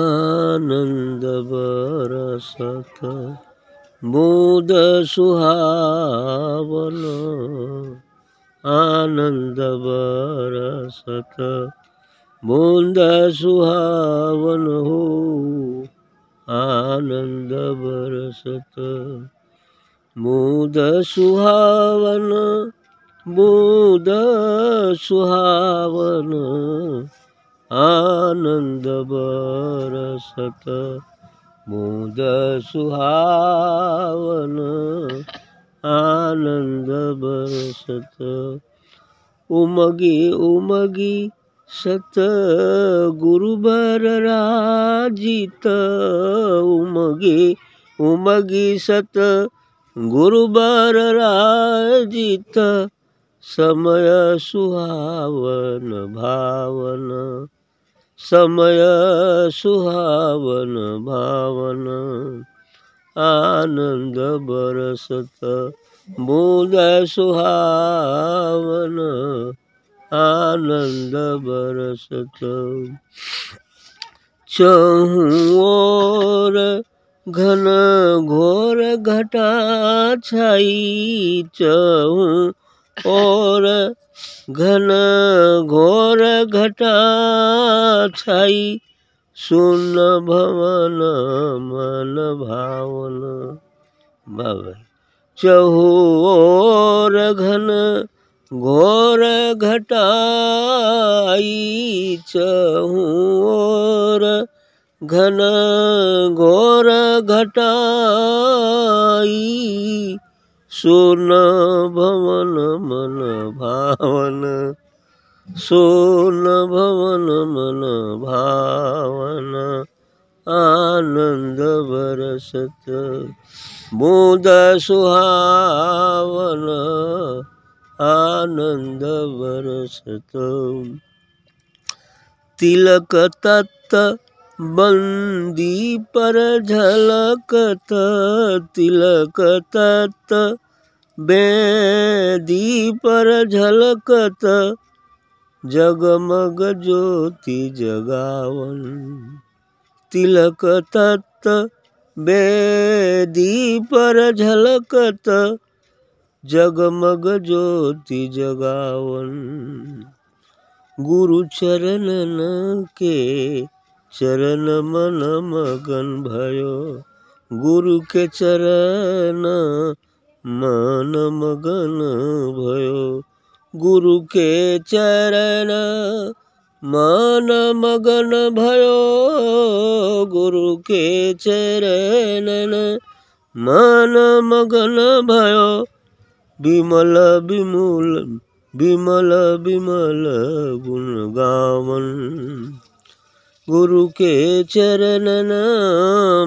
आनंद बरसत बूद सुहावन, आनंद बरसत बूंद सुहावन हो, आनंद बरसत बूंद सुहावन बूंद सुहावन आनंद बरसत बूंद सुहावन, आनंद बरसत। उमगी उमगी सत गुरुबर राजित। उमगी उमगी सत गुरुबर राजित। समय सुहावन, भावन। समय सुहावन भावन, आनंद बरसत बूंद सुहावन, आनंद बरसत। चहुओर घन घोर घटा छाई, चहु और घन घोर घटा छाई। सुन भवन, मन भावन। बाबा चहुओर घन घोर घटाई। चहुओर घन घोर घटाई। सुन भवन मन भावन। सोन भवन मन भावन। आनंद बरसत बूंद सुहावन। आनंद बरसत। तिलक तत्त बंदी पर झलकत तिलक तत्त बेदी पर झलकत, जगमग ज्योति जगावन। तिलक तत्त बेदी पर झलकत, जगमग ज्योति जगावन। गुरु चरणन के चरण मन मगन भयो। गुरु के चरण मन मगन भयो। गुरु के चरण मन मगन भयो। गुरु के चरण मन मगन भयो। विमल विमूल, विमल विमल गुण गावन। गुरु के चरण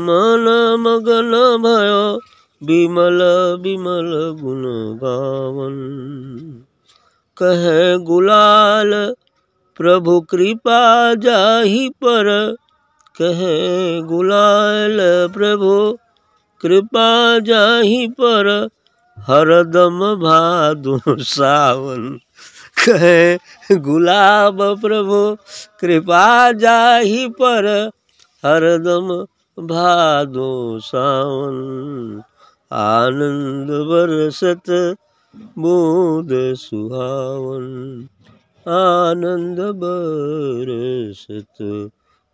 मन मगन भयो। विमल विमल गुण गावन। कहे गुलाल, प्रभु कृपा जाहि पर। कहे गुलाल, प्रभु कृपा जाहि पर। हरदम भादु सावन। कहे, गुलाब प्रभु, कृपा जाहि पर हरदम भादो सावन। आनंद बरसत बूंद सुहावन। आनंद बरसत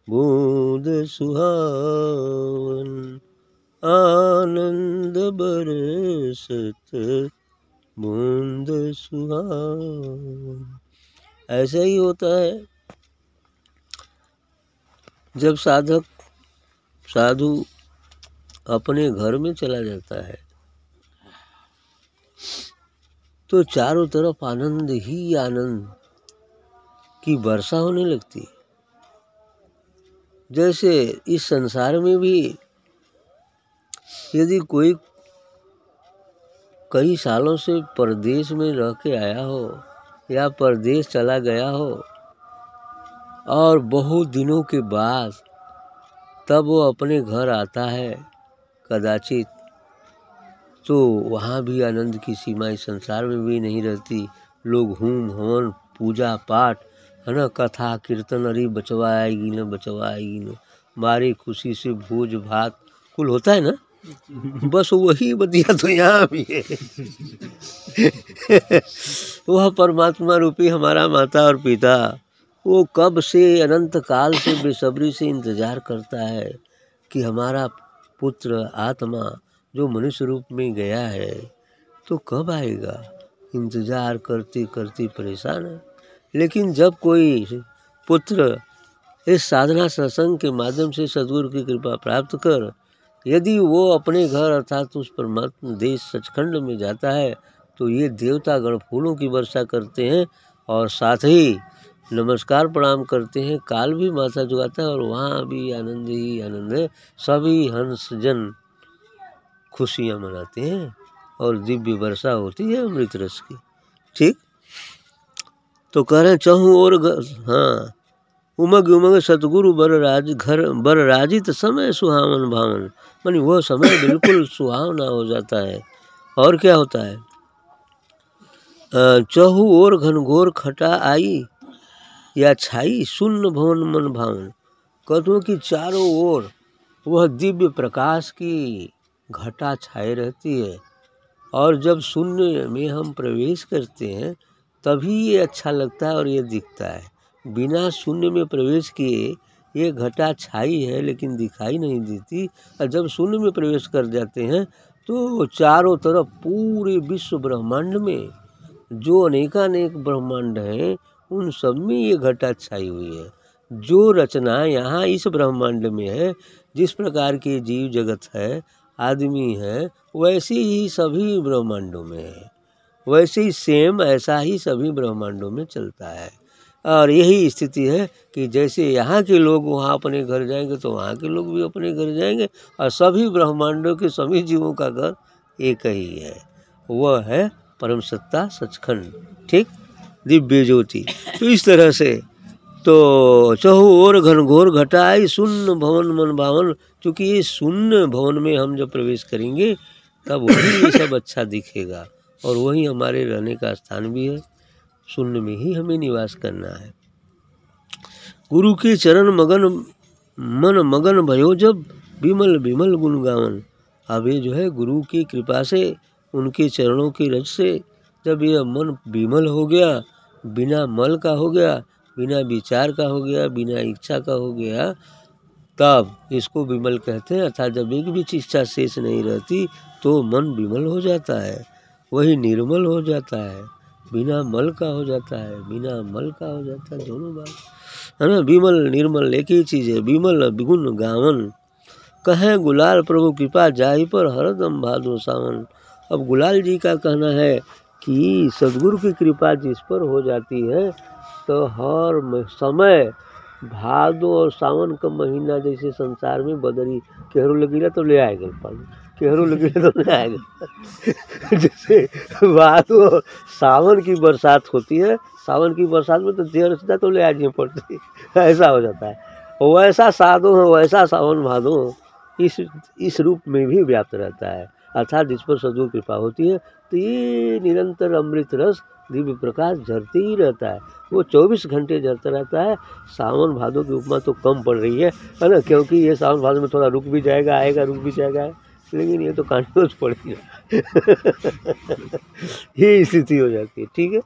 बूंद सुहावन। आनंद बरसत बूंद सुहावन ऐसा ही होता है। जब साधक, साधु अपने घर में चला जाता है तो चारों तरफ़ आनंद ही आनंद की वर्षा होने लगती। है जैसे इस संसार में भी यदि कोई कई सालों से परदेश में रह के आया हो या परदेश चला गया हो और बहुत दिनों के बाद तब वो अपने घर आता है कदाचित। तो वहाँ भी आनंद की सीमा इस संसार में भी नहीं रहती। लोग होम हवन पूजा पाठ, है ना, कथा, कीर्तन, अरे बचवा आएगी न बचवा आएगी न, मारी खुशी से भोज भात, कुल होता है ना? बस वही बतिया तो यहाँ भी है। वह परमात्मा रूपी हमारा माता और पिता, वो कब से अनंत काल से बेसब्री से इंतज़ार करता है कि हमारा पुत्र आत्मा जो मनुष्य रूप में गया है तो कब आएगा? इंतज़ार करती करती परेशान है। लेकिन जब कोई पुत्र इस साधना सत्संग के माध्यम से सदगुरु की कृपा प्राप्त कर यदि वो अपने घर अर्थात उस परमात्मा देश सचखंड में जाता है तो ये देवता गण फूलों की वर्षा करते हैं और साथ ही नमस्कार प्रणाम करते हैं। काल भी माथा झुकाता है और वहाँ भी आनंद ही आनंद है। सभी हंसजन खुशियाँ मनाते हैं और दिव्य वर्षा होती है अमृत रस की। ठीक? तो कह रहे हैं चहूँ और हाँ। उमग उमग सतगुरु बर राज घर, बर राजित समय सुहावन भावन। मानी वह समय बिल्कुल सुहावना हो जाता है। और क्या होता है? चहु और घनघोर खटा आई या छाई शून्य भवन मन भावन। कहते कि चारों ओर वह दिव्य प्रकाश की घटा छाए रहती है। और जब शून्य में हम प्रवेश करते हैं, तभी ये अच्छा लगता है और ये दिखता है। बिना शून्य में प्रवेश किए ये घटा छाई है, लेकिन दिखाई नहीं देती। और जब शून्य में प्रवेश कर जाते हैं तो चारों तरफ़ पूरे विश्व ब्रह्मांड में जो अनेकानेक ब्रह्मांड हैं, उन सब में ये घटा छाई हुई है। जो रचना यहाँ इस ब्रह्मांड में है, जिस प्रकार के जीव जगत है, आदमी है, वैसे ही सभी ब्रह्मांडों में है। वैसे ही सेम ऐसा ही सभी ब्रह्मांडों में चलता है। और यही स्थिति है कि जैसे यहाँ के लोग वहाँ अपने घर जाएँगे तो वहाँ के लोग भी अपने घर जाएँगे और सभी ब्रह्मांडों के सभी जीवों का घर एक ही है। वह है परम सत्ता सचखंड, ठीक? दिव्य ज्योति। तो इस तरह से तो चहु और घनघोर घटाई शून्य भवन मन भावन क्योंकि ये शून्य भवन में हम जब प्रवेश करेंगे, तब वही ये सब अच्छा दिखेगा और वही हमारे रहने का स्थान भी है। शून्य में ही हमें निवास करना है। गुरु के चरण मगन, मन मगन भयो जब विमल विमल गुण गावन। अब ये जो है गुरु की कृपा से, उनके चरणों की रज से, जब यह मन विमल हो गया, बिना मल का हो गया, बिना विचार का हो गया, बिना इच्छा का हो गया, तब इसको विमल कहते हैं। अर्थात जब एक भी इच्छा शेष नहीं रहती तो मन विमल हो जाता है, वही निर्मल हो जाता है। बिना मल का हो जाता है बिना मल का हो जाता है, दोनों बात। है ना? विमल, निर्मल, एक ही चीज़ है। विमल गुण गावन। कहें गुलाल प्रभु कृपा जाहि पर हरदम भादो सावन। अब गुलाल जी का कहना है कि सदगुरु की कृपा जिस पर हो जाती है तो हर समय भादो और सावन का महीना जैसे संसार में बदरी, केहरू लगी तो ले आएगा पानी केहरू लगे तो नहीं आएगा जैसे बात वो सावन की बरसात होती है, सावन की बरसात में तो देर सीधा तो ले आनी पड़ती ऐसा हो जाता है। वैसा साधु हो, वैसा सावन भादो इस इस रूप में भी व्याप्त रहता है। अर्थात जिस पर सदगुरु कृपा होती है तो ये निरंतर अमृत रस दिव्य प्रकाश झरते ही रहता है। वो 24 घंटे झरता रहता है। सावन भादों की उपमा तो कम पड़ रही है है ना? क्योंकि ये सावन भादों में थोड़ा रुक भी जाएगा, आएगा, रुक भी जाएगा। लेकिन ये तो कांटोज पड़ेगा ये स्थिति हो जाती है ठीक है?